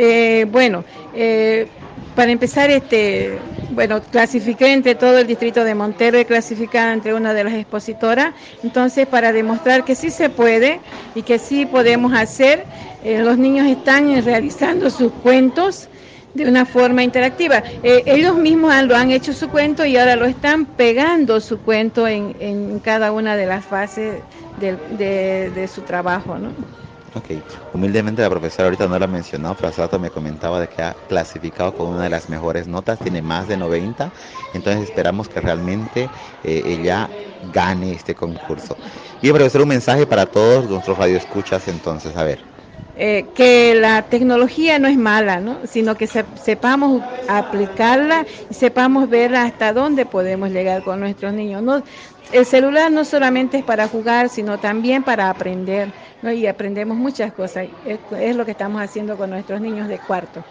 Eh, bueno, eh, para empezar, este, bueno, clasifiqué entre todo el distrito de Montero y clasificada entre una de las expositoras. Entonces, para demostrar que sí se puede y que sí podemos hacer, eh, los niños están realizando sus cuentos de una forma interactiva. Eh, ellos mismos lo han hecho su cuento y ahora lo están pegando su cuento en, cada una de las fases de, de, de su trabajo, ¿no? Ok, humildemente la profesora ahorita no la mencionó, pero hace me comentaba de que ha clasificado con una de las mejores notas, tiene más de 90, entonces esperamos que realmente eh, ella gane este concurso. Bien, profesor, un mensaje para todos nuestros radioescuchas entonces, a ver. Eh, que la tecnología no es mala, ¿no? sino que se, sepamos aplicarla y sepamos ver hasta dónde podemos llegar con nuestros niños. El celular no solamente es para jugar, sino también para aprender, ¿no? y aprendemos muchas cosas. Es, es lo que estamos haciendo con nuestros niños de cuarto.